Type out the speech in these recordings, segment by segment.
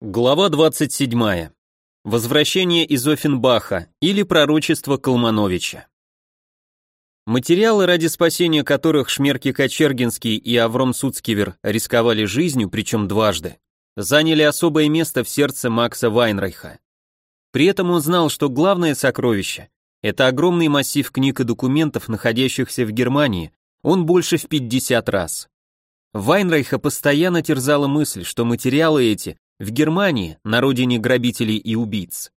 Глава 27. Возвращение из Оффенбаха или пророчество Колмановича. Материалы, ради спасения которых Шмерки Кочергинский и Авром Суцкивер рисковали жизнью, причем дважды, заняли особое место в сердце Макса Вайнрайха. При этом он знал, что главное сокровище – это огромный массив книг и документов, находящихся в Германии, он больше в 50 раз. Вайнрайха постоянно терзала мысль, что материалы эти в Германии, на родине грабителей и убийц.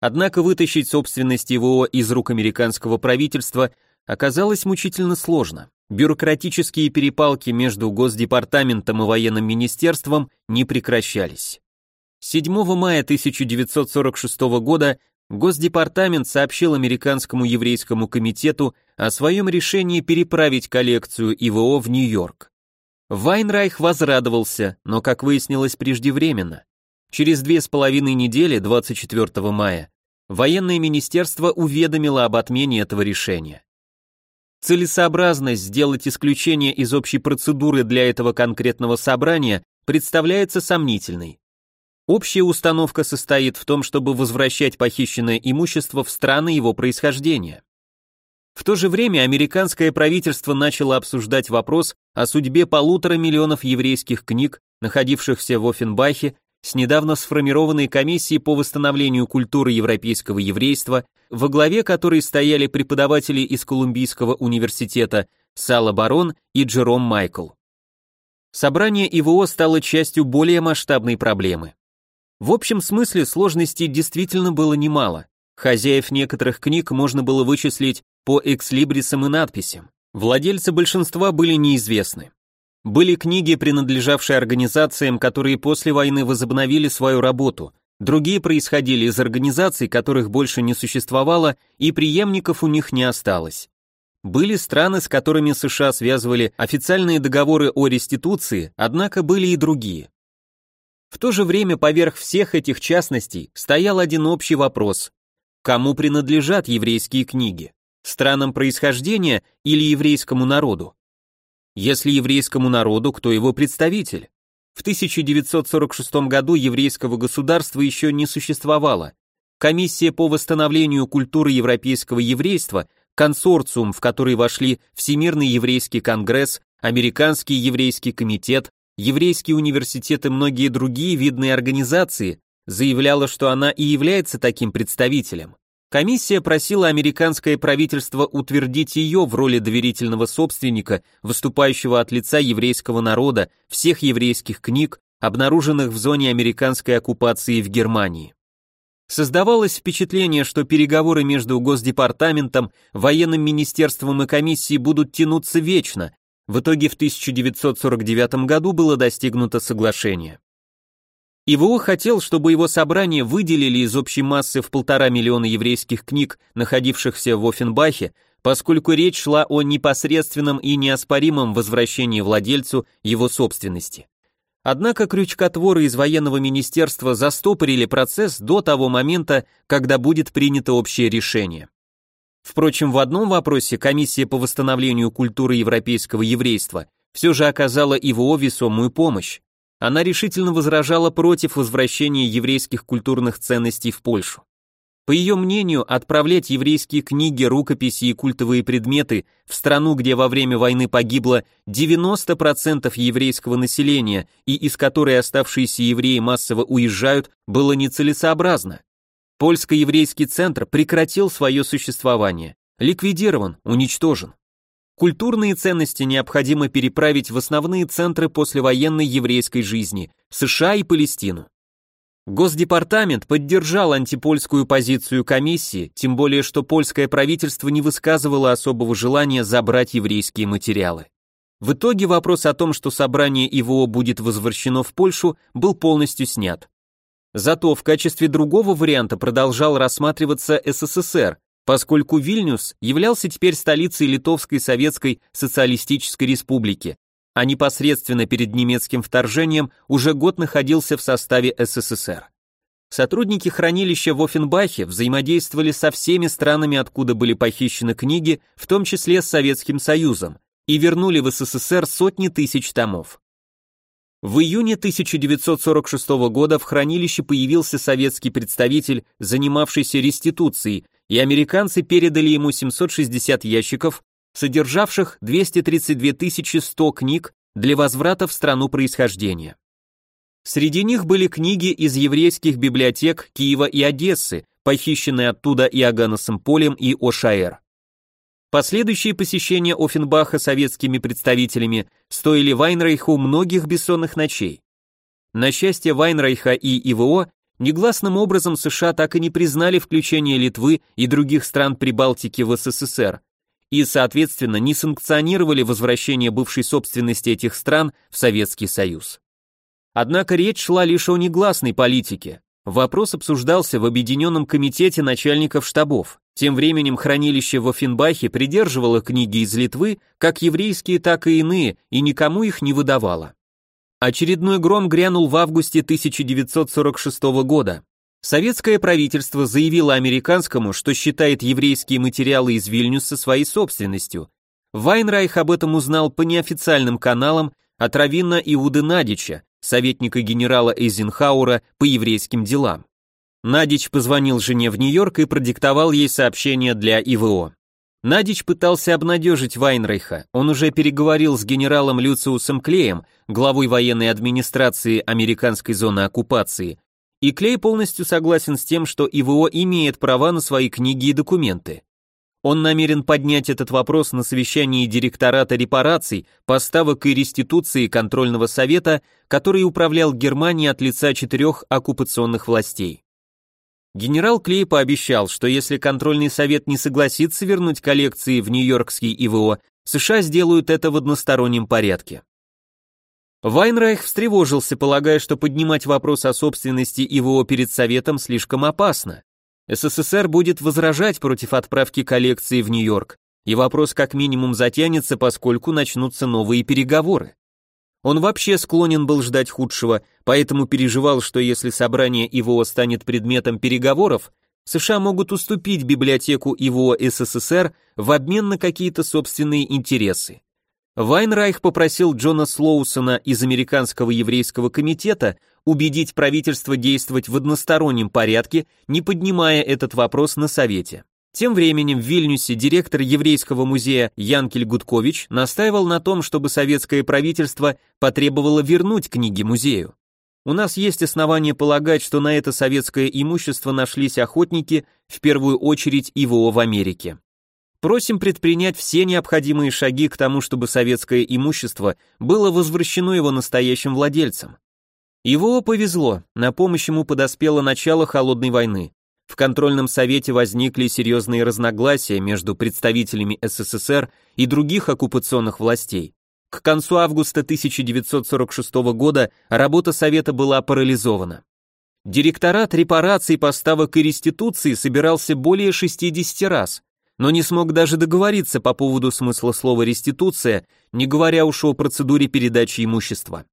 Однако вытащить собственность ИВО из рук американского правительства оказалось мучительно сложно. Бюрократические перепалки между Госдепартаментом и военным министерством не прекращались. 7 мая 1946 года Госдепартамент сообщил американскому еврейскому комитету о своем решении переправить коллекцию ИВО в Нью-Йорк. Вайнрайх возрадовался, но, как выяснилось, преждевременно. Через две с половиной недели, 24 мая, военное министерство уведомило об отмене этого решения. Целесообразность сделать исключение из общей процедуры для этого конкретного собрания представляется сомнительной. Общая установка состоит в том, чтобы возвращать похищенное имущество в страны его происхождения. В то же время американское правительство начало обсуждать вопрос о судьбе полутора миллионов еврейских книг, находившихся в Оффенбахе, с недавно сформированной комиссией по восстановлению культуры европейского еврейства, во главе которой стояли преподаватели из Колумбийского университета Сала Барон и Джером Майкл. Собрание ИВО стало частью более масштабной проблемы. В общем смысле сложностей действительно было немало. Хозяев некоторых книг можно было вычислить по экслибрисам и надписям. Владельцы большинства были неизвестны. Были книги, принадлежавшие организациям, которые после войны возобновили свою работу, другие происходили из организаций, которых больше не существовало, и преемников у них не осталось. Были страны, с которыми США связывали официальные договоры о реституции, однако были и другие. В то же время поверх всех этих частностей стоял один общий вопрос. Кому принадлежат еврейские книги? странам происхождения или еврейскому народу? Если еврейскому народу, кто его представитель? В 1946 году еврейского государства еще не существовало. Комиссия по восстановлению культуры европейского еврейства, консорциум, в который вошли Всемирный еврейский конгресс, Американский еврейский комитет, Еврейский университет и многие другие видные организации, заявляла, что она и является таким представителем. Комиссия просила американское правительство утвердить ее в роли доверительного собственника, выступающего от лица еврейского народа, всех еврейских книг, обнаруженных в зоне американской оккупации в Германии. Создавалось впечатление, что переговоры между Госдепартаментом, военным министерством и комиссией будут тянуться вечно. В итоге в 1949 году было достигнуто соглашение. ИВО хотел, чтобы его собрание выделили из общей массы в полтора миллиона еврейских книг, находившихся в Оффенбахе, поскольку речь шла о непосредственном и неоспоримом возвращении владельцу его собственности. Однако крючкотворы из военного министерства застопорили процесс до того момента, когда будет принято общее решение. Впрочем, в одном вопросе комиссия по восстановлению культуры европейского еврейства все же оказала ИВО весомую помощь она решительно возражала против возвращения еврейских культурных ценностей в Польшу. По ее мнению, отправлять еврейские книги, рукописи и культовые предметы в страну, где во время войны погибло 90% еврейского населения и из которой оставшиеся евреи массово уезжают, было нецелесообразно. Польско-еврейский центр прекратил свое существование, ликвидирован, уничтожен. Культурные ценности необходимо переправить в основные центры послевоенной еврейской жизни – США и Палестину. Госдепартамент поддержал антипольскую позицию комиссии, тем более что польское правительство не высказывало особого желания забрать еврейские материалы. В итоге вопрос о том, что собрание ИВО будет возвращено в Польшу, был полностью снят. Зато в качестве другого варианта продолжал рассматриваться СССР, поскольку Вильнюс являлся теперь столицей Литовской Советской Социалистической Республики, а непосредственно перед немецким вторжением уже год находился в составе СССР. Сотрудники хранилища в Оффенбахе взаимодействовали со всеми странами, откуда были похищены книги, в том числе с Советским Союзом, и вернули в СССР сотни тысяч томов. В июне 1946 года в хранилище появился советский представитель, занимавшийся реституцией, и американцы передали ему 760 ящиков, содержавших 232 100 книг для возврата в страну происхождения. Среди них были книги из еврейских библиотек Киева и Одессы, похищенные оттуда Иоганнесом Полем и Ошаэр. Последующие посещения Оффенбаха советскими представителями стоили Вайнрейху многих бессонных ночей. На счастье Вайнрейха и ИВО, негласным образом США так и не признали включение Литвы и других стран Прибалтики в СССР и, соответственно, не санкционировали возвращение бывшей собственности этих стран в Советский Союз. Однако речь шла лишь о негласной политике. Вопрос обсуждался в Объединенном комитете начальников штабов. Тем временем хранилище в Офенбахе придерживало книги из Литвы, как еврейские, так и иные, и никому их не выдавало. Очередной гром грянул в августе 1946 года. Советское правительство заявило американскому, что считает еврейские материалы из Вильнюса своей собственностью. Вайнрайх об этом узнал по неофициальным каналам от Равина Иуды Надича, советника генерала Эйзенхауэра по еврейским делам. Надич позвонил жене в Нью-Йорк и продиктовал ей сообщение для ИВО. Надич пытался обнадежить Вайнрейха, он уже переговорил с генералом Люциусом Клеем, главой военной администрации американской зоны оккупации, и Клей полностью согласен с тем, что ИВО имеет права на свои книги и документы. Он намерен поднять этот вопрос на совещании директората репараций, поставок и реституции контрольного совета, который управлял Германией от лица четырех оккупационных властей. Генерал Клей пообещал, что если контрольный совет не согласится вернуть коллекции в Нью-Йоркский ИВО, США сделают это в одностороннем порядке. Вайнрайх встревожился, полагая, что поднимать вопрос о собственности ИВО перед Советом слишком опасно. СССР будет возражать против отправки коллекции в Нью-Йорк, и вопрос как минимум затянется, поскольку начнутся новые переговоры. Он вообще склонен был ждать худшего, поэтому переживал, что если собрание ИВО станет предметом переговоров, США могут уступить библиотеку ИВО СССР в обмен на какие-то собственные интересы. Вайнрайх попросил Джона Слоусона из Американского еврейского комитета убедить правительство действовать в одностороннем порядке, не поднимая этот вопрос на Совете. Тем временем в Вильнюсе директор еврейского музея Янкель Гудкович настаивал на том, чтобы советское правительство потребовало вернуть книги музею. У нас есть основания полагать, что на это советское имущество нашлись охотники, в первую очередь ИВО в Америке. Просим предпринять все необходимые шаги к тому, чтобы советское имущество было возвращено его настоящим владельцам. Его повезло, на помощь ему подоспело начало холодной войны. В контрольном совете возникли серьезные разногласия между представителями СССР и других оккупационных властей. К концу августа 1946 года работа совета была парализована. Директорат репараций, поставок и реституции собирался более 60 раз, но не смог даже договориться по поводу смысла слова «реституция», не говоря уж о процедуре передачи имущества.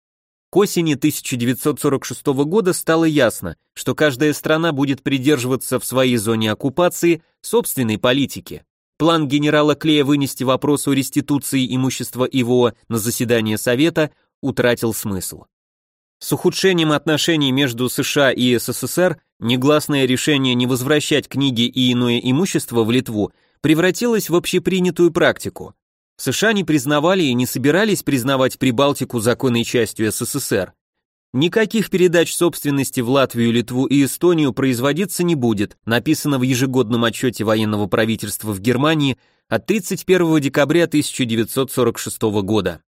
К осени 1946 года стало ясно, что каждая страна будет придерживаться в своей зоне оккупации собственной политики. План генерала Клея вынести вопрос о реституции имущества ИВО на заседание Совета утратил смысл. С ухудшением отношений между США и СССР негласное решение не возвращать книги и иное имущество в Литву превратилось в общепринятую практику. США не признавали и не собирались признавать Прибалтику законной частью СССР. Никаких передач собственности в Латвию, Литву и Эстонию производиться не будет, написано в ежегодном отчете военного правительства в Германии от 31 декабря 1946 года.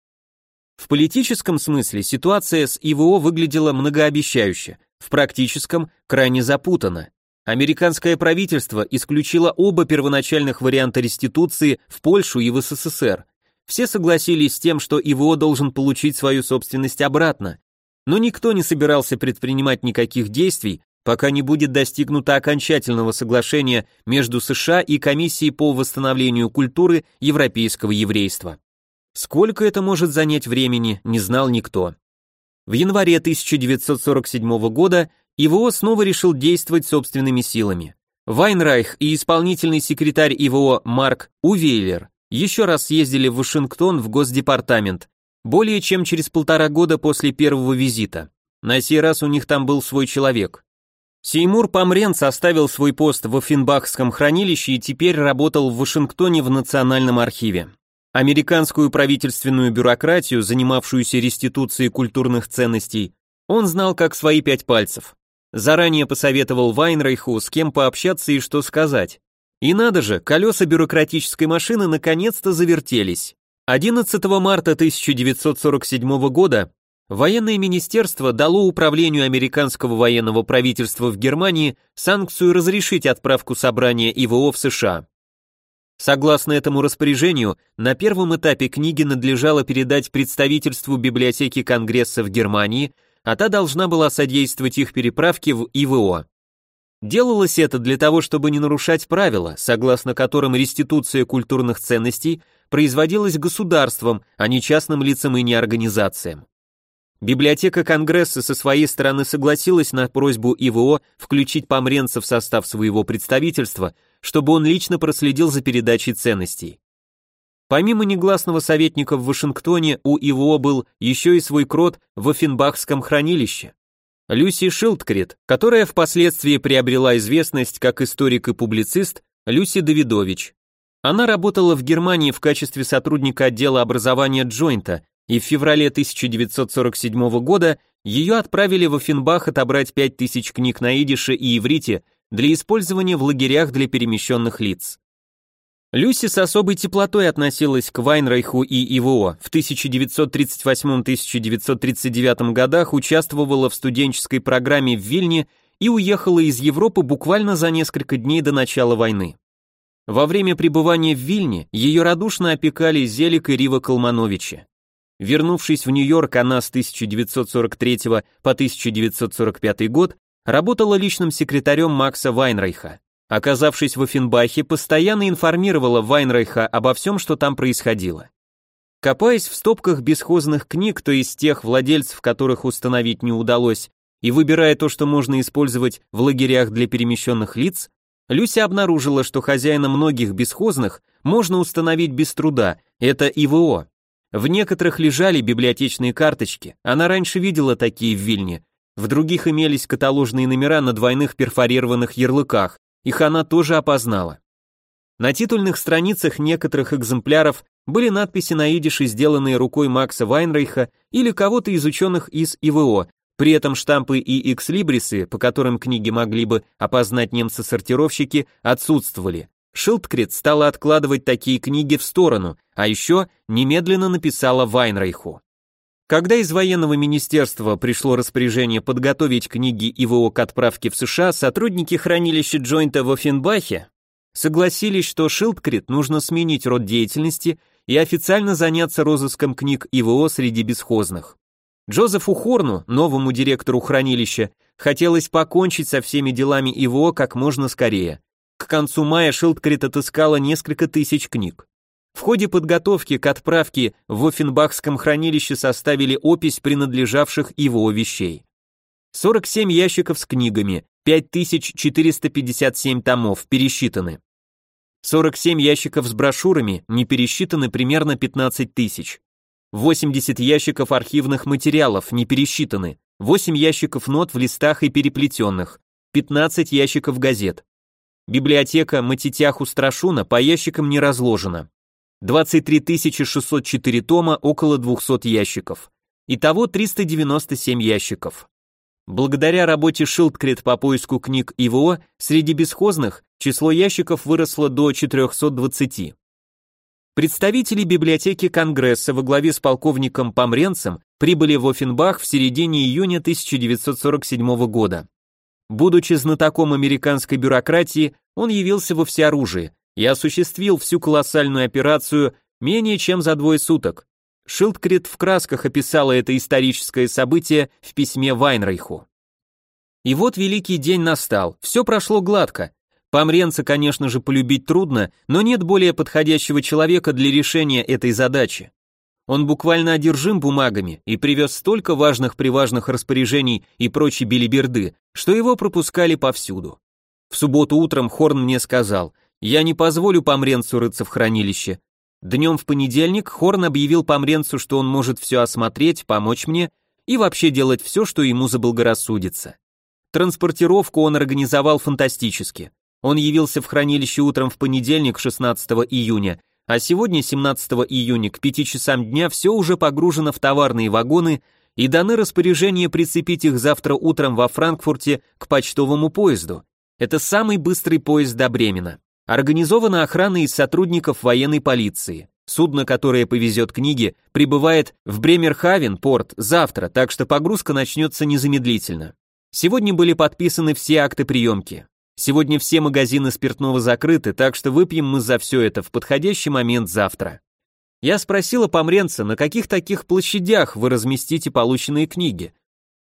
В политическом смысле ситуация с ИВО выглядела многообещающе, в практическом крайне запутанно. Американское правительство исключило оба первоначальных варианта реституции в Польшу и в СССР. Все согласились с тем, что ИВО должен получить свою собственность обратно. Но никто не собирался предпринимать никаких действий, пока не будет достигнуто окончательного соглашения между США и Комиссией по восстановлению культуры европейского еврейства. Сколько это может занять времени, не знал никто. В январе 1947 года ИВО снова решил действовать собственными силами. Вайнрайх и исполнительный секретарь ИВО Марк Увейлер еще раз съездили в Вашингтон в Госдепартамент, более чем через полтора года после первого визита. На сей раз у них там был свой человек. Сеймур Помренц оставил свой пост в Оффенбахском хранилище и теперь работал в Вашингтоне в Национальном архиве. Американскую правительственную бюрократию, занимавшуюся реституцией культурных ценностей, он знал как свои пять пальцев. Заранее посоветовал Вайнрейху, с кем пообщаться и что сказать. И надо же, колеса бюрократической машины наконец-то завертелись. 11 марта 1947 года военное министерство дало управлению американского военного правительства в Германии санкцию разрешить отправку собрания ИВО в США. Согласно этому распоряжению, на первом этапе книги надлежало передать представительству библиотеки Конгресса в Германии а та должна была содействовать их переправке в ИВО. Делалось это для того, чтобы не нарушать правила, согласно которым реституция культурных ценностей производилась государством, а не частным лицам и не организациям. Библиотека Конгресса со своей стороны согласилась на просьбу ИВО включить Помренца в состав своего представительства, чтобы он лично проследил за передачей ценностей. Помимо негласного советника в Вашингтоне, у ИВО был еще и свой крот в Оффенбахском хранилище. Люси Шилдкрит, которая впоследствии приобрела известность как историк и публицист, Люси Давидович. Она работала в Германии в качестве сотрудника отдела образования Джойнта, и в феврале 1947 года ее отправили в Оффенбах отобрать 5000 книг на идише и иврите для использования в лагерях для перемещенных лиц. Люси с особой теплотой относилась к Вайнрейху и ИВО. В 1938-1939 годах участвовала в студенческой программе в Вильне и уехала из Европы буквально за несколько дней до начала войны. Во время пребывания в Вильне ее радушно опекали Зелик и Рива Колмановичи. Вернувшись в Нью-Йорк, она с 1943 по 1945 год работала личным секретарем Макса Вайнрейха. Оказавшись в Оффенбахе, постоянно информировала Вайнрейха обо всем, что там происходило. Копаясь в стопках бесхозных книг, то есть тех владельцев, которых установить не удалось, и выбирая то, что можно использовать в лагерях для перемещенных лиц, Люся обнаружила, что хозяина многих бесхозных можно установить без труда, это ИВО. В некоторых лежали библиотечные карточки, она раньше видела такие в Вильне, в других имелись каталожные номера на двойных перфорированных ярлыках, их она тоже опознала. На титульных страницах некоторых экземпляров были надписи на идише, сделанные рукой Макса Вайнрейха или кого-то из ученых из ИВО, при этом штампы и экслибрисы, по которым книги могли бы опознать немцы-сортировщики, отсутствовали. Шилдкрит стала откладывать такие книги в сторону, а еще немедленно написала Вайнрейху. Когда из военного министерства пришло распоряжение подготовить книги ИВО к отправке в США, сотрудники хранилища Джойнта в Оффенбахе согласились, что Шилдкрит нужно сменить род деятельности и официально заняться розыском книг ИВО среди бесхозных. Джозефу Хорну, новому директору хранилища, хотелось покончить со всеми делами ИВО как можно скорее. К концу мая Шилдкрит отыскала несколько тысяч книг. В ходе подготовки к отправке в Оффенбахском хранилище составили опись принадлежавших его вещей. 47 ящиков с книгами, 5457 томов пересчитаны. 47 ящиков с брошюрами, не пересчитаны примерно 15 тысяч. 80 ящиков архивных материалов, не пересчитаны. 8 ящиков нот в листах и переплетенных. 15 ящиков газет. Библиотека Матитяху Страшуна по ящикам не разложена. 23 604 тома, около 200 ящиков. Итого 397 ящиков. Благодаря работе Шилдкрит по поиску книг ИВО, среди бесхозных число ящиков выросло до 420. Представители библиотеки Конгресса во главе с полковником Помренцем прибыли в Оффенбах в середине июня 1947 года. Будучи знатоком американской бюрократии, он явился во всеоружии, и осуществил всю колоссальную операцию менее чем за двое суток. Шилдкрит в красках описала это историческое событие в письме Вайнрейху. И вот великий день настал, все прошло гладко. Помренца, конечно же, полюбить трудно, но нет более подходящего человека для решения этой задачи. Он буквально одержим бумагами и привез столько важных-приважных распоряжений и прочей билиберды, что его пропускали повсюду. В субботу утром Хорн мне сказал, я не позволю помренцу рыться в хранилище. Днем в понедельник Хорн объявил Помренцу, что он может все осмотреть, помочь мне и вообще делать все, что ему заблагорассудится. Транспортировку он организовал фантастически. Он явился в хранилище утром в понедельник, 16 июня, а сегодня, 17 июня, к 5 часам дня все уже погружено в товарные вагоны и даны распоряжение прицепить их завтра утром во Франкфурте к почтовому поезду. Это самый быстрый поезд до Бремена. Организована охрана из сотрудников военной полиции. Судно, которое повезет книги, прибывает в Бремерхавен, порт, завтра, так что погрузка начнется незамедлительно. Сегодня были подписаны все акты приемки. Сегодня все магазины спиртного закрыты, так что выпьем мы за все это в подходящий момент завтра. Я спросила Помренца, на каких таких площадях вы разместите полученные книги.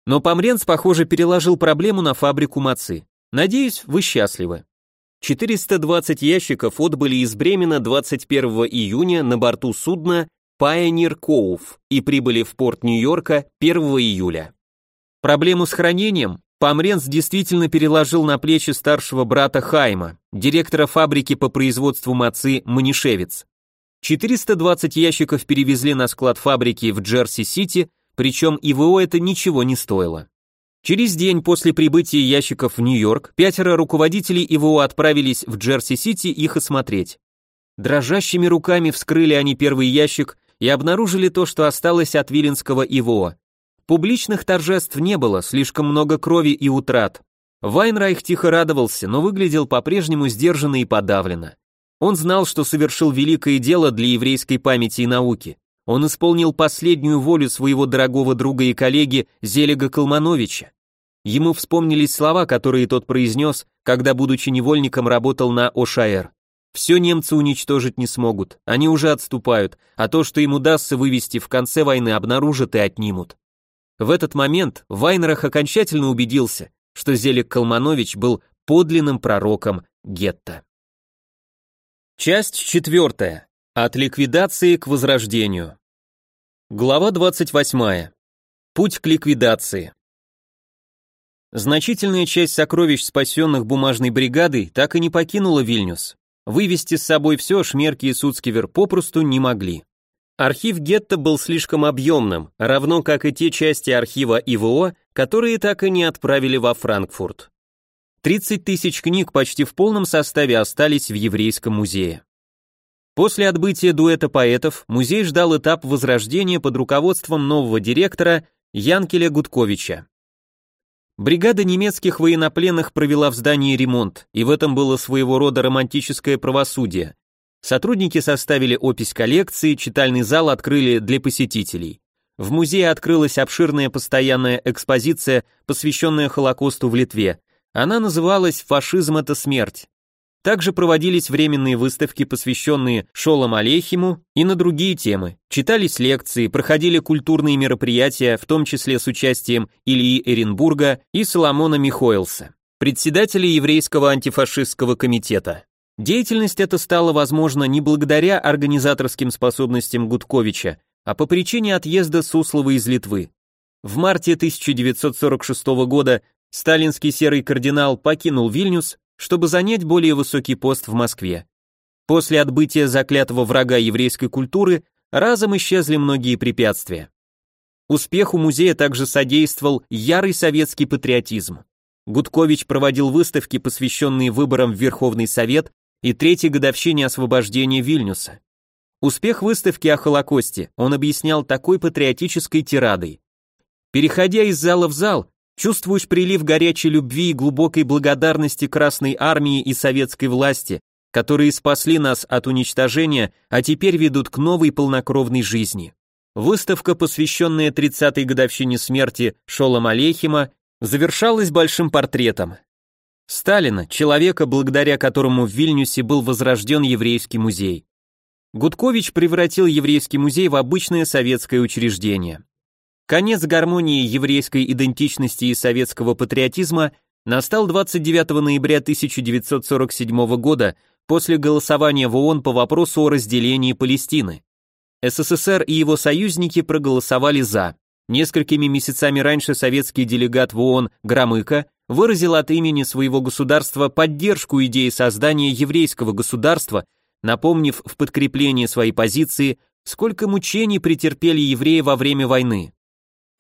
Но Помренц, похоже, переложил проблему на фабрику мацы. Надеюсь, вы счастливы. 420 ящиков отбыли из Бремена 21 июня на борту судна Pioneer Cove и прибыли в порт Нью-Йорка 1 июля. Проблему с хранением Помренц действительно переложил на плечи старшего брата Хайма, директора фабрики по производству мацы Манишевец. 420 ящиков перевезли на склад фабрики в Джерси-Сити, причем ИВО это ничего не стоило. Через день после прибытия ящиков в Нью-Йорк пятеро руководителей ИВО отправились в Джерси-Сити их осмотреть. Дрожащими руками вскрыли они первый ящик и обнаружили то, что осталось от Виленского ИВО. Публичных торжеств не было, слишком много крови и утрат. Вайнрайх тихо радовался, но выглядел по-прежнему сдержанно и подавленно. Он знал, что совершил великое дело для еврейской памяти и науки. Он исполнил последнюю волю своего дорогого друга и коллеги Зелега Калмановича. Ему вспомнились слова, которые тот произнес, когда, будучи невольником, работал на ОШАЭР. «Все немцы уничтожить не смогут, они уже отступают, а то, что им удастся вывести в конце войны, обнаружат и отнимут». В этот момент Вайнерах окончательно убедился, что Зелик Калманович был подлинным пророком гетто. Часть четвертая. От ликвидации к возрождению. Глава 28. Путь к ликвидации. Значительная часть сокровищ, спасенных бумажной бригадой, так и не покинула Вильнюс. Вывести с собой все Шмерки и Суцкивер попросту не могли. Архив гетто был слишком объемным, равно как и те части архива ИВО, которые так и не отправили во Франкфурт. 30 тысяч книг почти в полном составе остались в Еврейском музее. После отбытия дуэта поэтов музей ждал этап возрождения под руководством нового директора Янкеля Гудковича. Бригада немецких военнопленных провела в здании ремонт, и в этом было своего рода романтическое правосудие. Сотрудники составили опись коллекции, читальный зал открыли для посетителей. В музее открылась обширная постоянная экспозиция, посвященная Холокосту в Литве. Она называлась «Фашизм – это смерть». Также проводились временные выставки, посвященные Шолом Алейхиму и на другие темы. Читались лекции, проходили культурные мероприятия, в том числе с участием Ильи Эренбурга и Соломона Михоэлса, председателя еврейского антифашистского комитета. Деятельность эта стала возможна не благодаря организаторским способностям Гудковича, а по причине отъезда Суслова из Литвы. В марте 1946 года сталинский серый кардинал покинул Вильнюс, чтобы занять более высокий пост в Москве. После отбытия заклятого врага еврейской культуры разом исчезли многие препятствия. Успеху музея также содействовал ярый советский патриотизм. Гудкович проводил выставки, посвященные выборам в Верховный Совет и третьей годовщине освобождения Вильнюса. Успех выставки о Холокосте он объяснял такой патриотической тирадой. Переходя из зала в зал, чувствуешь прилив горячей любви и глубокой благодарности Красной Армии и советской власти, которые спасли нас от уничтожения, а теперь ведут к новой полнокровной жизни. Выставка, посвященная 30-й годовщине смерти Шолом Алейхима, завершалась большим портретом. Сталина, человека, благодаря которому в Вильнюсе был возрожден еврейский музей. Гудкович превратил еврейский музей в обычное советское учреждение. Конец гармонии еврейской идентичности и советского патриотизма настал 29 ноября 1947 года после голосования в ООН по вопросу о разделении Палестины. СССР и его союзники проголосовали за. Несколькими месяцами раньше советский делегат в ООН Громыко выразил от имени своего государства поддержку идеи создания еврейского государства, напомнив в подкреплении своей позиции, сколько мучений претерпели евреи во время войны.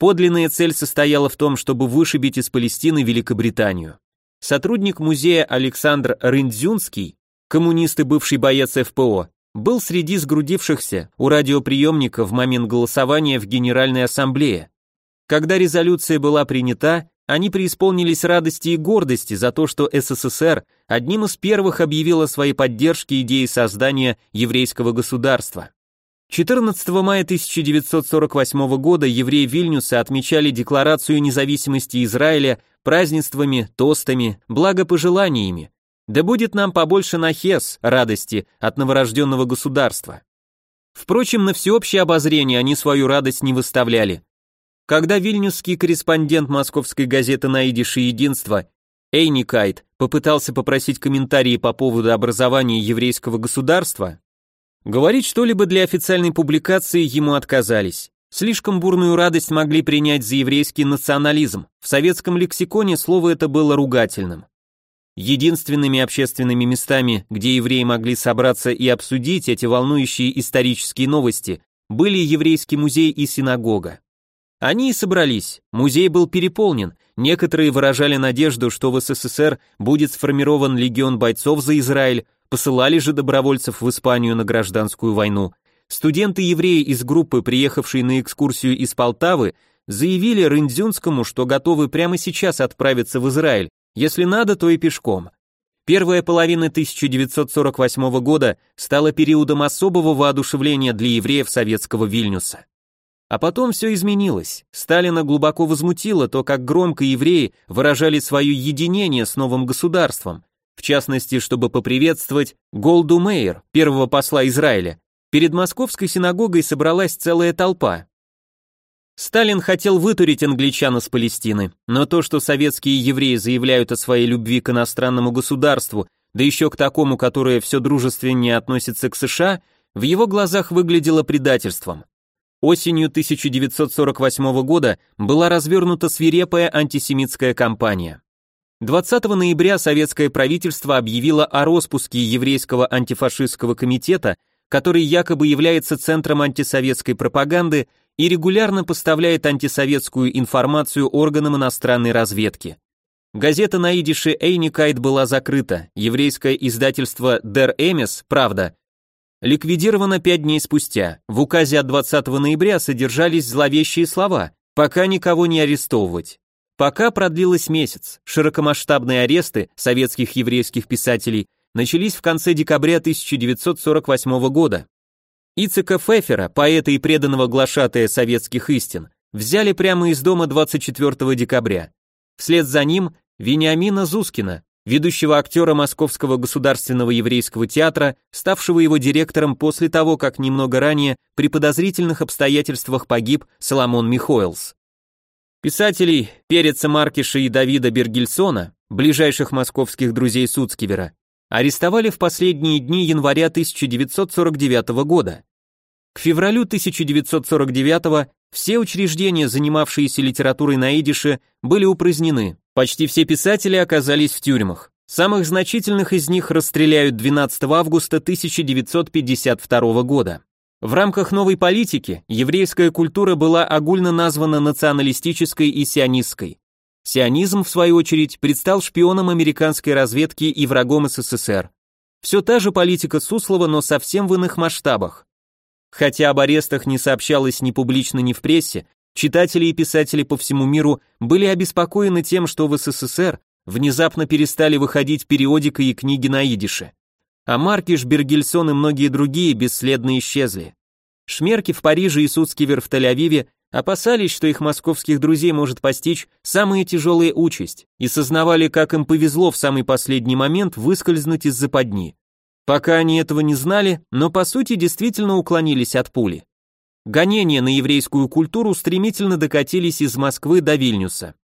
Подлинная цель состояла в том, чтобы вышибить из Палестины Великобританию. Сотрудник музея Александр Рындзюнский, коммунист и бывший боец ФПО, был среди сгрудившихся у радиоприемника в момент голосования в Генеральной Ассамблее. Когда резолюция была принята, они преисполнились радости и гордости за то, что СССР одним из первых объявил о своей поддержке идеи создания еврейского государства. 14 мая 1948 года евреи Вильнюса отмечали Декларацию независимости Израиля празднествами, тостами, благопожеланиями. Да будет нам побольше нахес, радости от новорожденного государства. Впрочем, на всеобщее обозрение они свою радость не выставляли. Когда вильнюсский корреспондент московской газеты на идише «Единство» Эйникайт попытался попросить комментарии по поводу образования еврейского государства, Говорить что-либо для официальной публикации ему отказались. Слишком бурную радость могли принять за еврейский национализм. В советском лексиконе слово это было ругательным. Единственными общественными местами, где евреи могли собраться и обсудить эти волнующие исторические новости, были еврейский музей и синагога. Они и собрались. Музей был переполнен. Некоторые выражали надежду, что в СССР будет сформирован легион бойцов за Израиль, Посылали же добровольцев в Испанию на гражданскую войну. Студенты-евреи из группы, приехавшие на экскурсию из Полтавы, заявили Рындзюнскому, что готовы прямо сейчас отправиться в Израиль, если надо, то и пешком. Первая половина 1948 года стала периодом особого воодушевления для евреев советского Вильнюса. А потом все изменилось. Сталина глубоко возмутило то, как громко евреи выражали свое единение с новым государством, в частности, чтобы поприветствовать Голду Мейер, первого посла Израиля. Перед московской синагогой собралась целая толпа. Сталин хотел вытурить англичан из Палестины, но то, что советские евреи заявляют о своей любви к иностранному государству, да еще к такому, которое все дружественнее относится к США, в его глазах выглядело предательством. Осенью 1948 года была развернута свирепая антисемитская кампания. 20 ноября советское правительство объявило о распуске еврейского антифашистского комитета, который якобы является центром антисоветской пропаганды и регулярно поставляет антисоветскую информацию органам иностранной разведки. Газета на идише Эйникайт была закрыта, еврейское издательство Дер Эмес, правда, ликвидировано пять дней спустя. В указе от 20 ноября содержались зловещие слова «пока никого не арестовывать». Пока продлилось месяц, широкомасштабные аресты советских еврейских писателей начались в конце декабря 1948 года. Ицека Фефера, поэта и преданного глашатая советских истин, взяли прямо из дома 24 декабря. Вслед за ним Вениамина Зускина, ведущего актера Московского государственного еврейского театра, ставшего его директором после того, как немного ранее при подозрительных обстоятельствах погиб Соломон Михоэлс. Писателей Переца Маркиша и Давида Бергельсона, ближайших московских друзей Суцкивера, арестовали в последние дни января 1949 года. К февралю 1949 все учреждения, занимавшиеся литературой на идише, были упразднены. Почти все писатели оказались в тюрьмах. Самых значительных из них расстреляют 12 августа 1952 года. В рамках новой политики еврейская культура была огульно названа националистической и сионистской. Сионизм, в свою очередь, предстал шпионом американской разведки и врагом СССР. Все та же политика Суслова, но совсем в иных масштабах. Хотя об арестах не сообщалось ни публично, ни в прессе, читатели и писатели по всему миру были обеспокоены тем, что в СССР внезапно перестали выходить периодика и книги на идише а Маркиш, Бергельсон и многие другие бесследно исчезли. Шмерки в Париже и Суцкивер в Тель-Авиве опасались, что их московских друзей может постичь самая тяжелая участь, и сознавали, как им повезло в самый последний момент выскользнуть из западни. Пока они этого не знали, но по сути действительно уклонились от пули. Гонения на еврейскую культуру стремительно докатились из Москвы до Вильнюса.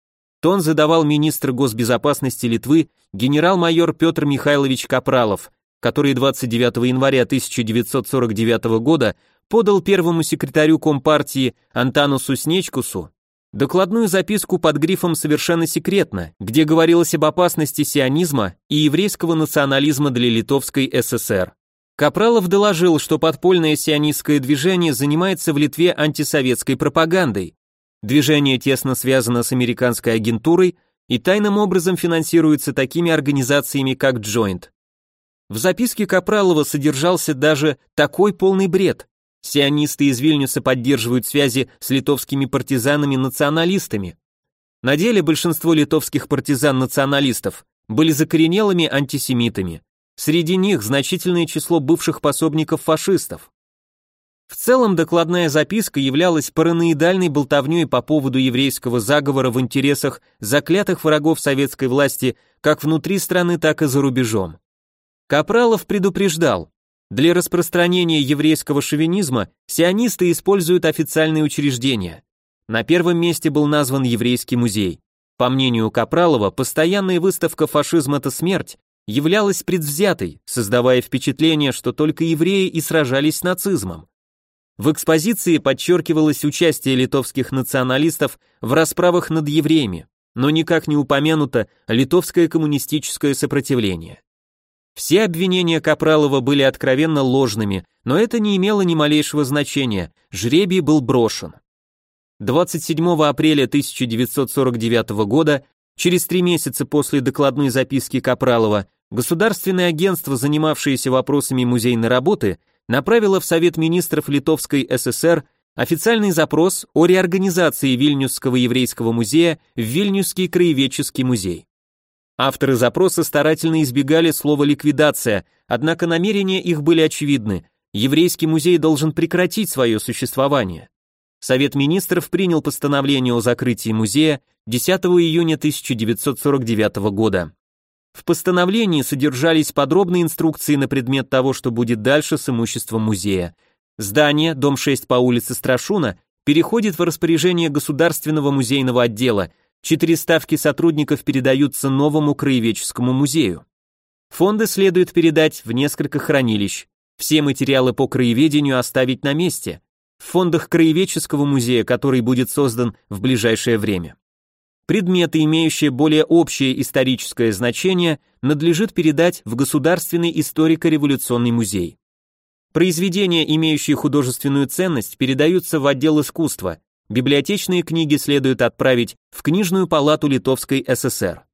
Тон задавал министр госбезопасности Литвы генерал-майор Петр Михайлович Капралов, который 29 января 1949 года подал первому секретарю Компартии Антанусу Снечкусу докладную записку под грифом «Совершенно секретно», где говорилось об опасности сионизма и еврейского национализма для Литовской ССР. Капралов доложил, что подпольное сионистское движение занимается в Литве антисоветской пропагандой. Движение тесно связано с американской агентурой и тайным образом финансируется такими организациями, как Joint. В записке Капралова содержался даже такой полный бред. Сионисты из Вильнюса поддерживают связи с литовскими партизанами-националистами. На деле большинство литовских партизан-националистов были закоренелыми антисемитами. Среди них значительное число бывших пособников фашистов. В целом докладная записка являлась параноидальной болтовней по поводу еврейского заговора в интересах заклятых врагов советской власти как внутри страны, так и за рубежом. Капралов предупреждал, для распространения еврейского шовинизма сионисты используют официальные учреждения. На первом месте был назван еврейский музей. По мнению Капралова, постоянная выставка «Фашизм – это смерть» являлась предвзятой, создавая впечатление, что только евреи и сражались с нацизмом. В экспозиции подчеркивалось участие литовских националистов в расправах над евреями, но никак не упомянуто литовское коммунистическое сопротивление. Все обвинения Капралова были откровенно ложными, но это не имело ни малейшего значения, жребий был брошен. 27 апреля 1949 года, через три месяца после докладной записки Капралова, Государственное агентство, занимавшееся вопросами музейной работы, направило в Совет министров Литовской ССР официальный запрос о реорганизации Вильнюсского еврейского музея в Вильнюсский краеведческий музей. Авторы запроса старательно избегали слова «ликвидация», однако намерения их были очевидны. Еврейский музей должен прекратить свое существование. Совет министров принял постановление о закрытии музея 10 июня 1949 года. В постановлении содержались подробные инструкции на предмет того, что будет дальше с имуществом музея. Здание, дом 6 по улице Страшуна, переходит в распоряжение Государственного музейного отдела, четыре ставки сотрудников передаются новому краеведческому музею. Фонды следует передать в несколько хранилищ, все материалы по краеведению оставить на месте, в фондах краеведческого музея, который будет создан в ближайшее время. Предметы, имеющие более общее историческое значение, надлежит передать в Государственный историко-революционный музей. Произведения, имеющие художественную ценность, передаются в отдел искусства. Библиотечные книги следует отправить в книжную палату Литовской ССР.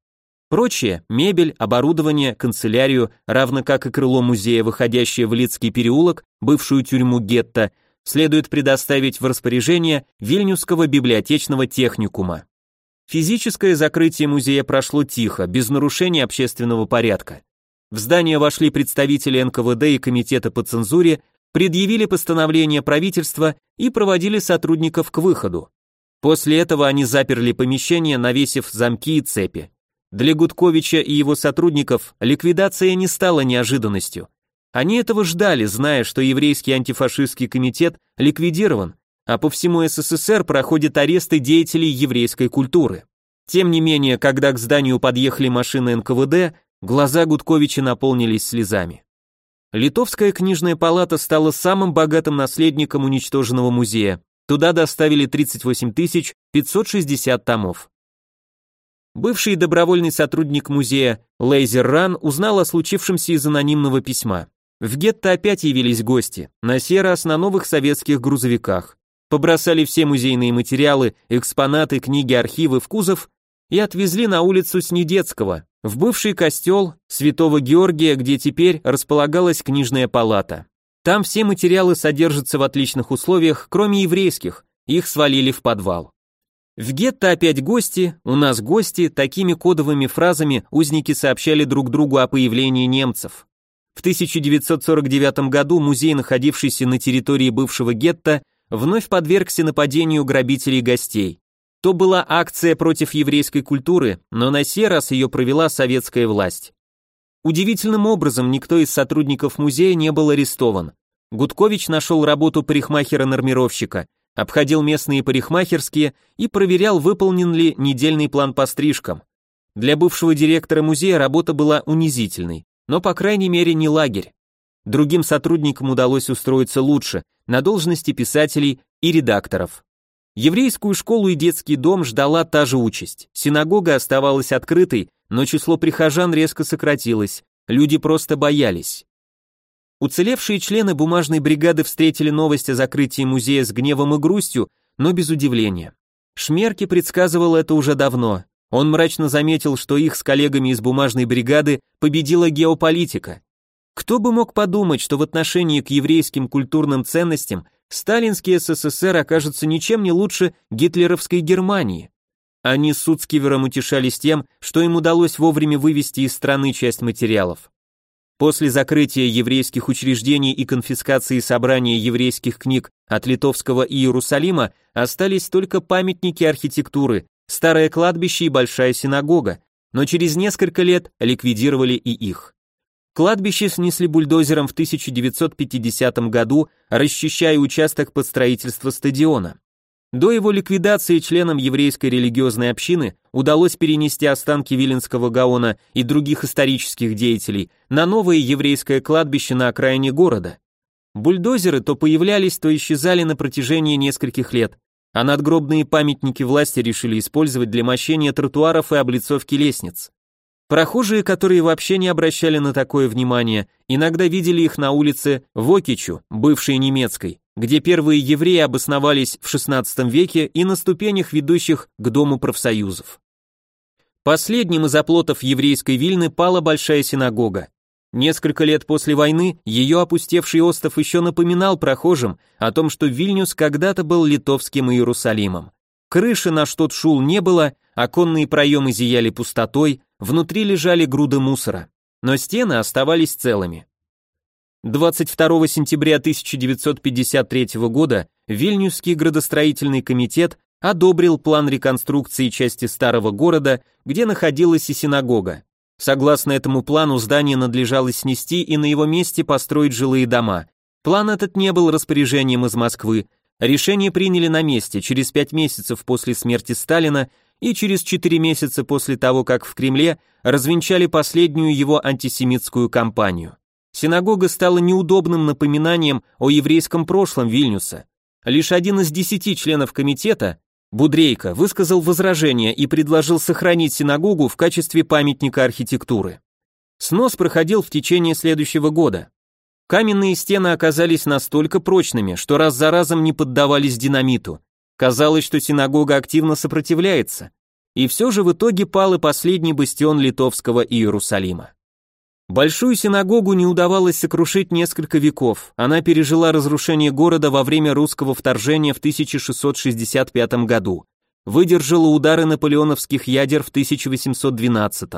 Прочее – мебель, оборудование, канцелярию, равно как и крыло музея, выходящее в Лицкий переулок, бывшую тюрьму гетто, следует предоставить в распоряжение Вильнюсского библиотечного техникума. Физическое закрытие музея прошло тихо, без нарушения общественного порядка. В здание вошли представители НКВД и Комитета по цензуре, предъявили постановление правительства и проводили сотрудников к выходу. После этого они заперли помещение, навесив замки и цепи. Для Гудковича и его сотрудников ликвидация не стала неожиданностью. Они этого ждали, зная, что еврейский антифашистский комитет ликвидирован, а по всему СССР проходят аресты деятелей еврейской культуры. Тем не менее, когда к зданию подъехали машины НКВД, глаза Гудковича наполнились слезами. Литовская книжная палата стала самым богатым наследником уничтоженного музея. Туда доставили 38 560 томов. Бывший добровольный сотрудник музея Лейзер Ран узнал о случившемся из анонимного письма. В гетто опять явились гости, на сей раз на новых советских грузовиках побросали все музейные материалы, экспонаты, книги, архивы в кузов и отвезли на улицу Снедецкого, в бывший костел Святого Георгия, где теперь располагалась книжная палата. Там все материалы содержатся в отличных условиях, кроме еврейских, их свалили в подвал. В гетто опять гости, у нас гости, такими кодовыми фразами узники сообщали друг другу о появлении немцев. В 1949 году музей, находившийся на территории бывшего гетто, вновь подвергся нападению грабителей гостей. То была акция против еврейской культуры, но на сей раз ее провела советская власть. Удивительным образом никто из сотрудников музея не был арестован. Гудкович нашел работу парикмахера-нормировщика, обходил местные парикмахерские и проверял, выполнен ли недельный план по стрижкам. Для бывшего директора музея работа была унизительной, но по крайней мере не лагерь. Другим сотрудникам удалось устроиться лучше, на должности писателей и редакторов. Еврейскую школу и детский дом ждала та же участь. Синагога оставалась открытой, но число прихожан резко сократилось, люди просто боялись. Уцелевшие члены бумажной бригады встретили новость о закрытии музея с гневом и грустью, но без удивления. Шмерки предсказывал это уже давно. Он мрачно заметил, что их с коллегами из бумажной бригады победила геополитика. Кто бы мог подумать, что в отношении к еврейским культурным ценностям сталинский СССР окажется ничем не лучше гитлеровской Германии. Они с Суцкивером утешались тем, что им удалось вовремя вывести из страны часть материалов. После закрытия еврейских учреждений и конфискации собрания еврейских книг от Литовского и Иерусалима остались только памятники архитектуры, старое кладбище и большая синагога, но через несколько лет ликвидировали и их. Кладбище снесли бульдозером в 1950 году, расчищая участок под строительство стадиона. До его ликвидации членам еврейской религиозной общины удалось перенести останки Виленского Гаона и других исторических деятелей на новое еврейское кладбище на окраине города. Бульдозеры то появлялись, то исчезали на протяжении нескольких лет, а надгробные памятники власти решили использовать для мощения тротуаров и облицовки лестниц. Прохожие, которые вообще не обращали на такое внимание, иногда видели их на улице Вокичу, бывшей немецкой, где первые евреи обосновались в XVI веке и на ступенях, ведущих к Дому профсоюзов. Последним из оплотов еврейской Вильны пала Большая синагога. Несколько лет после войны ее опустевший остров еще напоминал прохожим о том, что Вильнюс когда-то был литовским Иерусалимом. Крыши на что шул не было, оконные проемы зияли пустотой, внутри лежали груды мусора, но стены оставались целыми. 22 сентября 1953 года Вильнюсский градостроительный комитет одобрил план реконструкции части старого города, где находилась и синагога. Согласно этому плану здание надлежало снести и на его месте построить жилые дома. План этот не был распоряжением из Москвы. Решение приняли на месте через пять месяцев после смерти Сталина и через четыре месяца после того, как в Кремле развенчали последнюю его антисемитскую кампанию. Синагога стала неудобным напоминанием о еврейском прошлом Вильнюса. Лишь один из десяти членов комитета, Будрейко, высказал возражение и предложил сохранить синагогу в качестве памятника архитектуры. Снос проходил в течение следующего года. Каменные стены оказались настолько прочными, что раз за разом не поддавались динамиту. Казалось, что синагога активно сопротивляется. И все же в итоге пал и последний бастион литовского Иерусалима. Большую синагогу не удавалось сокрушить несколько веков. Она пережила разрушение города во время русского вторжения в 1665 году, выдержала удары наполеоновских ядер в 1812,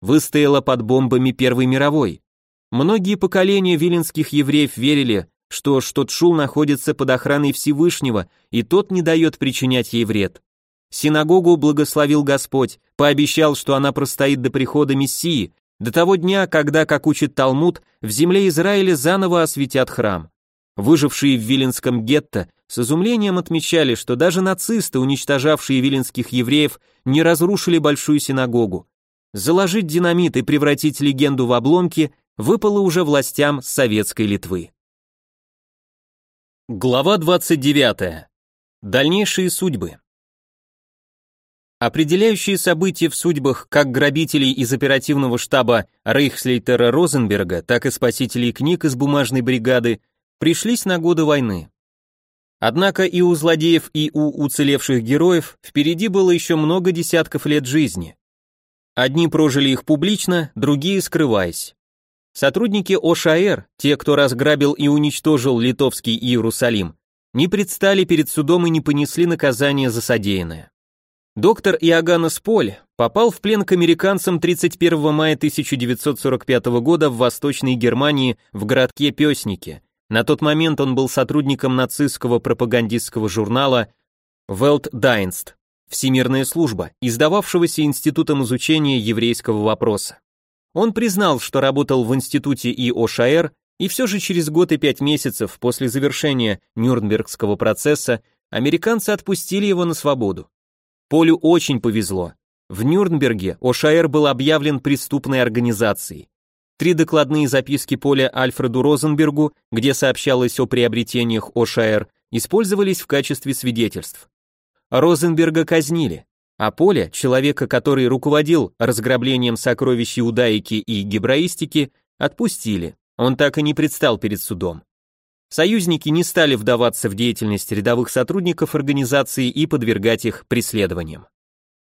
выстояла под бомбами Первой мировой. Многие поколения виленских евреев верили, что Штотшул находится под охраной Всевышнего, и тот не дает причинять ей вред. Синагогу благословил Господь, пообещал, что она простоит до прихода Мессии, до того дня, когда, как учит Талмуд, в земле Израиля заново осветят храм. Выжившие в Виленском гетто с изумлением отмечали, что даже нацисты, уничтожавшие виленских евреев, не разрушили большую синагогу. Заложить динамит и превратить легенду в обломки выпало уже властям советской Литвы. Глава 29. Дальнейшие судьбы. Определяющие события в судьбах как грабителей из оперативного штаба Рейхслейтера Розенберга, так и спасителей книг из бумажной бригады пришлись на годы войны. Однако и у злодеев, и у уцелевших героев впереди было еще много десятков лет жизни. Одни прожили их публично, другие скрываясь. Сотрудники ОШАР, те, кто разграбил и уничтожил литовский Иерусалим, не предстали перед судом и не понесли наказание за содеянное. Доктор Иоганнес Поль попал в плен к американцам 31 мая 1945 года в Восточной Германии в городке Пёсники. На тот момент он был сотрудником нацистского пропагандистского журнала Weltdienst, Всемирная служба, издававшегося Институтом изучения еврейского вопроса. Он признал, что работал в институте ИОШАР, и все же через год и пять месяцев после завершения Нюрнбергского процесса американцы отпустили его на свободу. Полю очень повезло. В Нюрнберге ОШАР был объявлен преступной организацией. Три докладные записки Поля Альфреду Розенбергу, где сообщалось о приобретениях ОШАР, использовались в качестве свидетельств. Розенберга казнили, а Поля, человека, который руководил разграблением сокровищ иудаики и гебраистики, отпустили. Он так и не предстал перед судом. Союзники не стали вдаваться в деятельность рядовых сотрудников организации и подвергать их преследованиям.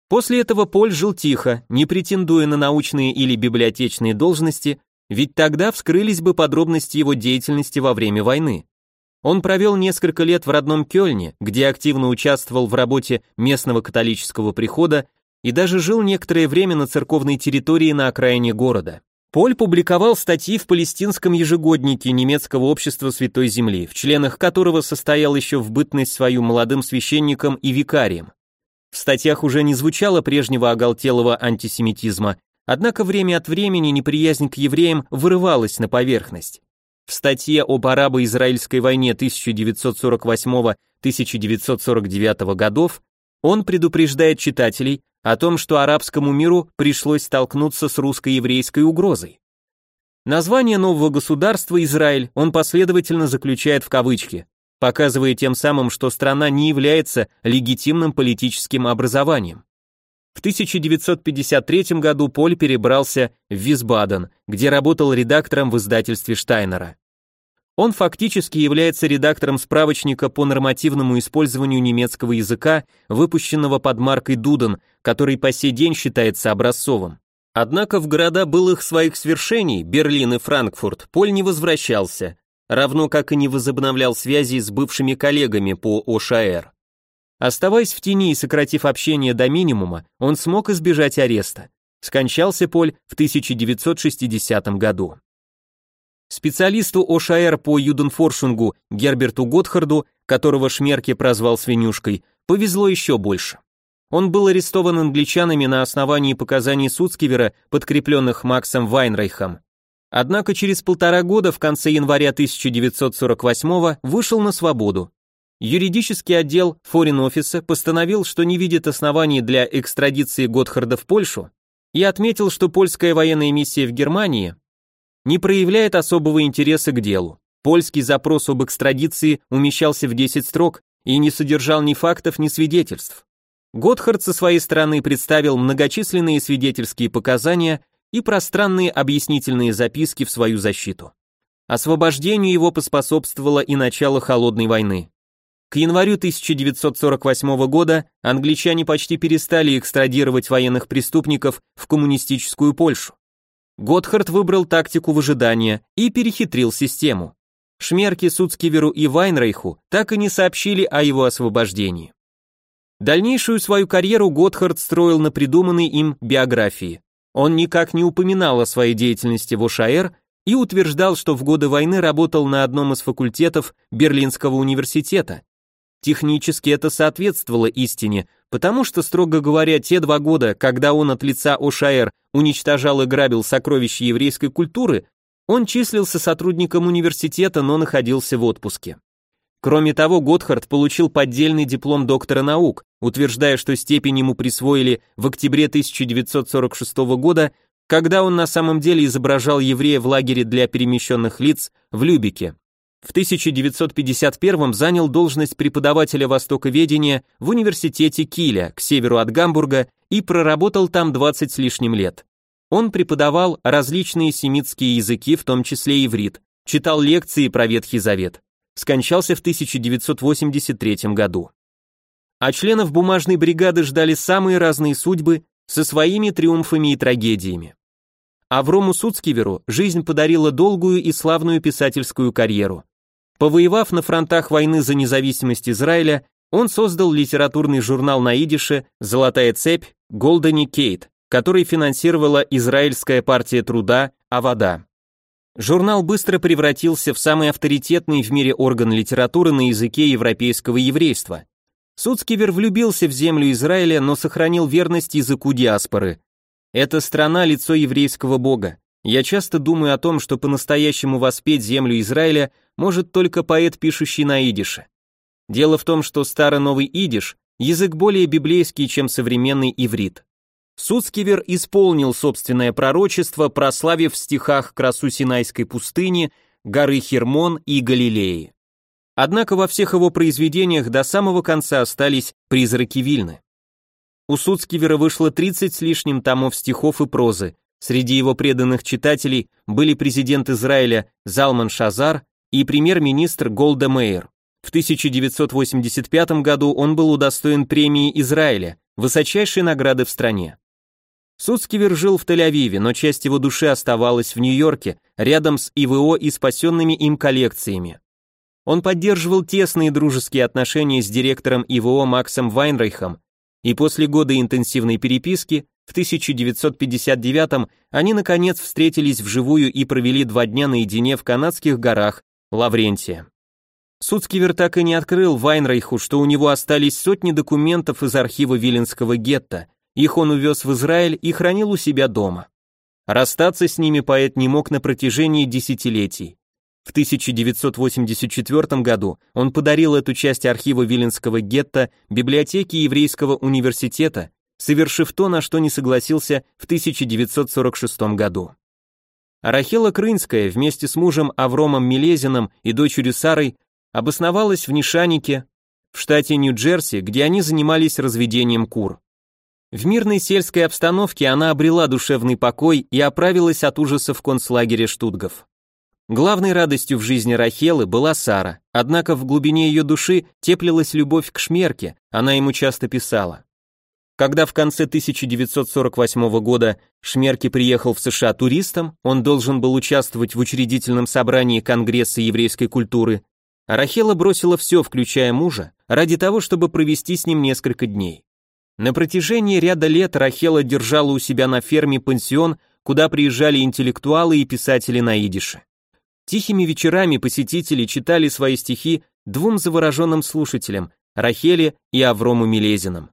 После этого Поль жил тихо, не претендуя на научные или библиотечные должности, ведь тогда вскрылись бы подробности его деятельности во время войны. Он провел несколько лет в родном Кёльне, где активно участвовал в работе местного католического прихода и даже жил некоторое время на церковной территории на окраине города. Поль публиковал статьи в палестинском ежегоднике немецкого общества Святой Земли, в членах которого состоял еще в бытность свою молодым священником и викарием. В статьях уже не звучало прежнего оголтелого антисемитизма, однако время от времени неприязнь к евреям вырывалась на поверхность. В статье об арабо-израильской войне 1948-1949 годов он предупреждает читателей о том, что арабскому миру пришлось столкнуться с русско-еврейской угрозой. Название нового государства Израиль он последовательно заключает в кавычки, показывая тем самым, что страна не является легитимным политическим образованием. В 1953 году Поль перебрался в Висбаден, где работал редактором в издательстве Штайнера. Он фактически является редактором справочника по нормативному использованию немецкого языка, выпущенного под маркой Дуден, который по сей день считается образцовым. Однако в города былых своих свершений, Берлин и Франкфурт, Поль не возвращался, равно как и не возобновлял связи с бывшими коллегами по ОШАР. Оставаясь в тени и сократив общение до минимума, он смог избежать ареста. Скончался Поль в 1960 году. Специалисту ОШАР по юденфоршингу Герберту Готхарду, которого Шмерке прозвал свинюшкой, повезло еще больше. Он был арестован англичанами на основании показаний Суцкивера, подкрепленных Максом Вайнрейхом. Однако через полтора года, в конце января 1948 вышел на свободу. Юридический отдел форин-офиса постановил, что не видит оснований для экстрадиции Готхарда в Польшу и отметил, что польская военная миссия в Германии не проявляет особого интереса к делу. Польский запрос об экстрадиции умещался в 10 строк и не содержал ни фактов, ни свидетельств. Готхард со своей стороны представил многочисленные свидетельские показания и пространные объяснительные записки в свою защиту. Освобождению его поспособствовало и начало Холодной войны. К январю 1948 года англичане почти перестали экстрадировать военных преступников в коммунистическую Польшу. Готхард выбрал тактику выжидания и перехитрил систему. Шмерке, Суцкиверу и Вайнрейху так и не сообщили о его освобождении. Дальнейшую свою карьеру Готхард строил на придуманной им биографии. Он никак не упоминал о своей деятельности в ОШАР и утверждал, что в годы войны работал на одном из факультетов Берлинского университета. Технически это соответствовало истине, потому что, строго говоря, те два года, когда он от лица ОШАР уничтожал и грабил сокровища еврейской культуры, он числился сотрудником университета, но находился в отпуске. Кроме того, Готхард получил поддельный диплом доктора наук, утверждая, что степень ему присвоили в октябре 1946 года, когда он на самом деле изображал еврея в лагере для перемещенных лиц в Любике. В 1951 занял должность преподавателя востоковедения в университете Киля, к северу от Гамбурга, и проработал там 20 с лишним лет. Он преподавал различные семитские языки, в том числе иврит, читал лекции про Ветхий Завет. Скончался в 1983 году. А членов бумажной бригады ждали самые разные судьбы со своими триумфами и трагедиями. Аврому Суцкиверу жизнь подарила долгую и славную писательскую карьеру. Повоевав на фронтах войны за независимость Израиля, он создал литературный журнал на идише «Золотая цепь» Голдени Кейт, который финансировала Израильская партия труда «Авода». Журнал быстро превратился в самый авторитетный в мире орган литературы на языке европейского еврейства. Суцкивер влюбился в землю Израиля, но сохранил верность языку диаспоры. Это страна – лицо еврейского бога. Я часто думаю о том, что по-настоящему воспеть землю Израиля может только поэт, пишущий на идише. Дело в том, что старо-новый идиш – язык более библейский, чем современный иврит. Суцкивер исполнил собственное пророчество, прославив в стихах красу Синайской пустыни, горы Хермон и Галилеи. Однако во всех его произведениях до самого конца остались призраки Вильны. У Суцкивера вышло 30 с лишним томов стихов и прозы, Среди его преданных читателей были президент Израиля Залман Шазар и премьер-министр Голда Меир. В 1985 году он был удостоен премии Израиля, высочайшей награды в стране. Суцкивер жил в Тель-Авиве, но часть его души оставалась в Нью-Йорке, рядом с ИВО и спасенными им коллекциями. Он поддерживал тесные дружеские отношения с директором ИВО Максом Вайнрейхом, и после года интенсивной переписки в 1959 они наконец встретились вживую и провели два дня наедине в канадских горах Лаврентия. Суцкивер так и не открыл Вайнрейху, что у него остались сотни документов из архива Виленского гетто, их он увез в Израиль и хранил у себя дома. Расстаться с ними поэт не мог на протяжении десятилетий. В 1984 году он подарил эту часть архива Виленского гетто библиотеке Еврейского университета, совершив то, на что не согласился в 1946 году. Рахела Крынская вместе с мужем Авромом Милезиным и дочерью Сарой обосновалась в Нишанике, в штате Нью-Джерси, где они занимались разведением кур. В мирной сельской обстановке она обрела душевный покой и оправилась от ужасов в концлагере Штутгов. Главной радостью в жизни Рахелы была Сара, однако в глубине ее души теплилась любовь к Шмерке, она ему часто писала. Когда в конце 1948 года Шмерке приехал в США туристом, он должен был участвовать в учредительном собрании Конгресса еврейской культуры, Рахела бросила все, включая мужа, ради того, чтобы провести с ним несколько дней. На протяжении ряда лет Рахела держала у себя на ферме пансион, куда приезжали интеллектуалы и писатели на идише. Тихими вечерами посетители читали свои стихи двум завороженным слушателям, Рахеле и Аврому Милезиным.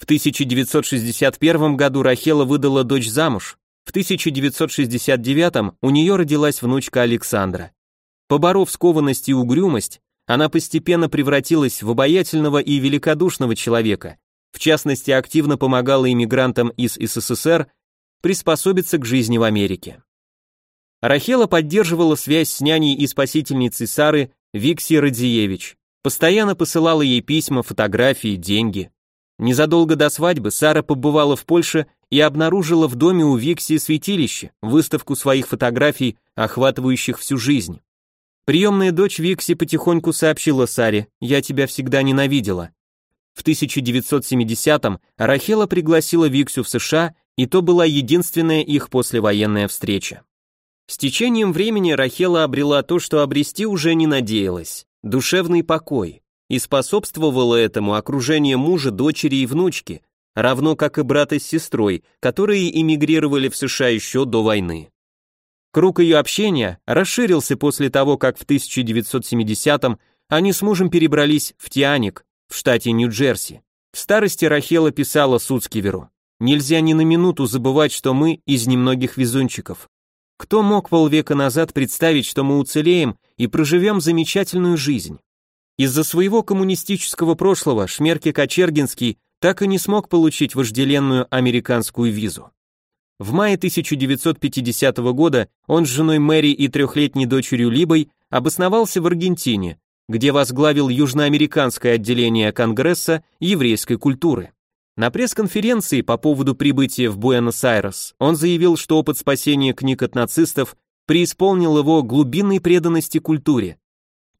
В 1961 году Рахела выдала дочь замуж, в 1969 у нее родилась внучка Александра. Поборов скованность и угрюмость, она постепенно превратилась в обаятельного и великодушного человека, в частности активно помогала иммигрантам из СССР приспособиться к жизни в Америке. Рахела поддерживала связь с няней и спасительницей Сары Викси Радзиевич, постоянно посылала ей письма, фотографии, деньги. Незадолго до свадьбы Сара побывала в Польше и обнаружила в доме у Викси святилище, выставку своих фотографий, охватывающих всю жизнь. Приемная дочь Викси потихоньку сообщила Саре, «Я тебя всегда ненавидела». В 1970-м Рахела пригласила Виксю в США, и то была единственная их послевоенная встреча. С течением времени Рахела обрела то, что обрести уже не надеялась – душевный покой, и способствовало этому окружение мужа, дочери и внучки, равно как и брата с сестрой, которые эмигрировали в США еще до войны. Круг ее общения расширился после того, как в 1970-м они с мужем перебрались в Тианик, в штате Нью-Джерси. В старости Рахела писала Суцкиверу, «Нельзя ни на минуту забывать, что мы из немногих везунчиков. Кто мог полвека назад представить, что мы уцелеем и проживем замечательную жизнь? Из-за своего коммунистического прошлого Шмерке Кочергинский так и не смог получить вожделенную американскую визу. В мае 1950 года он с женой Мэри и трехлетней дочерью Либой обосновался в Аргентине, где возглавил южноамериканское отделение Конгресса еврейской культуры. На пресс-конференции по поводу прибытия в Буэнос-Айрес он заявил, что опыт спасения книг от нацистов преисполнил его глубинной преданности культуре.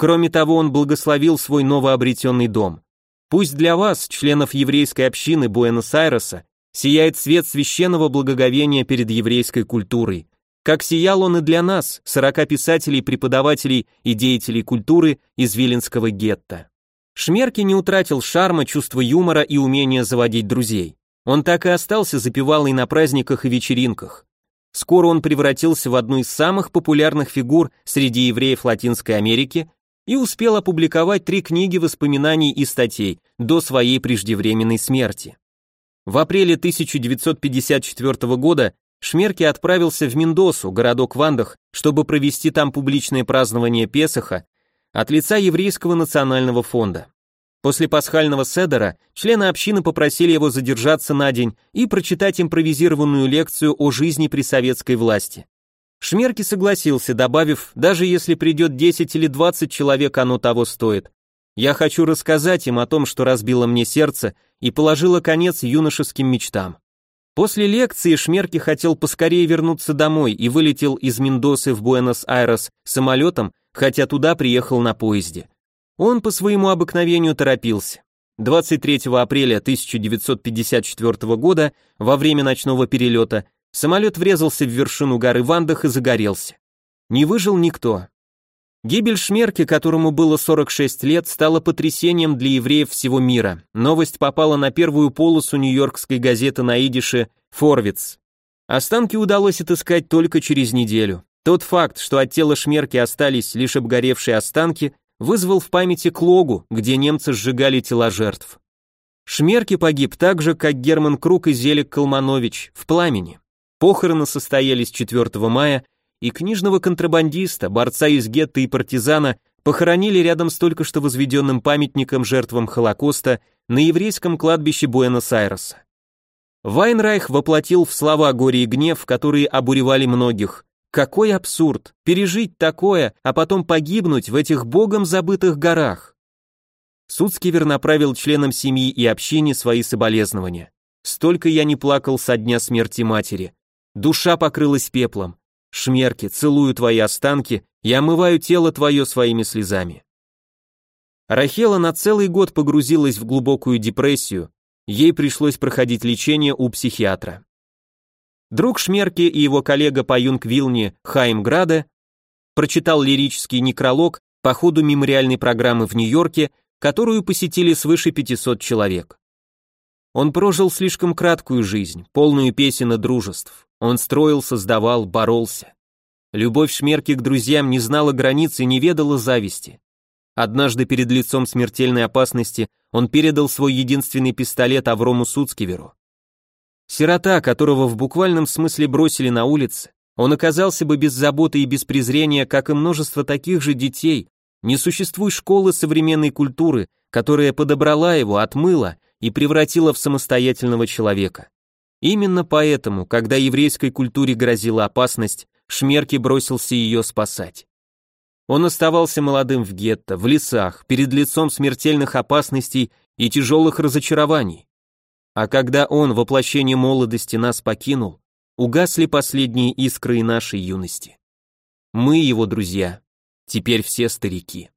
Кроме того, он благословил свой новообретенный дом. Пусть для вас, членов еврейской общины Буэнос-Айреса, сияет свет священного благоговения перед еврейской культурой, как сиял он и для нас, сорока писателей, преподавателей и деятелей культуры из Виленского гетто. Шмерки не утратил шарма, чувства юмора и умения заводить друзей. Он так и остался запевалой на праздниках и вечеринках. Скоро он превратился в одну из самых популярных фигур среди евреев Латинской Америки и успел опубликовать три книги воспоминаний и статей до своей преждевременной смерти. В апреле 1954 года Шмерки отправился в Мендосу, городок в Андах, чтобы провести там публичное празднование Песаха от лица Еврейского национального фонда. После пасхального седера члены общины попросили его задержаться на день и прочитать импровизированную лекцию о жизни при советской власти. Шмерки согласился, добавив, даже если придет 10 или 20 человек, оно того стоит. Я хочу рассказать им о том, что разбило мне сердце и положило конец юношеским мечтам. После лекции Шмерки хотел поскорее вернуться домой и вылетел из Мендосы в Буэнос-Айрес самолетом, хотя туда приехал на поезде. Он по своему обыкновению торопился. 23 апреля 1954 года, во время ночного перелета, самолет врезался в вершину горы Вандах и загорелся. Не выжил никто. Гибель Шмерки, которому было 46 лет, стала потрясением для евреев всего мира. Новость попала на первую полосу нью-йоркской газеты на идише «Форвиц». Останки удалось отыскать только через неделю. Тот факт, что от тела Шмерки остались лишь обгоревшие останки, вызвал в памяти Клогу, где немцы сжигали тела жертв. Шмерки погиб так же, как Герман Крук и Зелик Калманович, в пламени. Похороны состоялись 4 мая, и книжного контрабандиста, борца из гетто и партизана похоронили рядом с только что возведенным памятником жертвам Холокоста на еврейском кладбище Буэнос-Айреса. Вайнрайх воплотил в слова горе и гнев, которые обуревали многих. Какой абсурд! Пережить такое, а потом погибнуть в этих богом забытых горах! Суцкивер направил членам семьи и общине свои соболезнования. Столько я не плакал со дня смерти матери. Душа покрылась пеплом. Шмерки, целую твои останки и омываю тело твое своими слезами. Рахела на целый год погрузилась в глубокую депрессию, ей пришлось проходить лечение у психиатра. Друг Шмерки и его коллега по Юнгвилне Хайм Граде прочитал лирический некролог по ходу мемориальной программы в Нью-Йорке, которую посетили свыше 500 человек. Он прожил слишком краткую жизнь, полную песен и дружеств. Он строил, создавал, боролся. Любовь Шмерки к друзьям не знала границ и не ведала зависти. Однажды перед лицом смертельной опасности он передал свой единственный пистолет Аврому Суцкиверу. Сирота, которого в буквальном смысле бросили на улице, он оказался бы без заботы и без презрения, как и множество таких же детей. Не существует школы современной культуры, которая подобрала его, отмыла и превратила в самостоятельного человека. Именно поэтому, когда еврейской культуре грозила опасность, Шмерки бросился ее спасать. Он оставался молодым в гетто, в лесах, перед лицом смертельных опасностей и тяжелых разочарований. А когда он, воплощение молодости, нас покинул, угасли последние искры нашей юности. Мы его друзья, теперь все старики.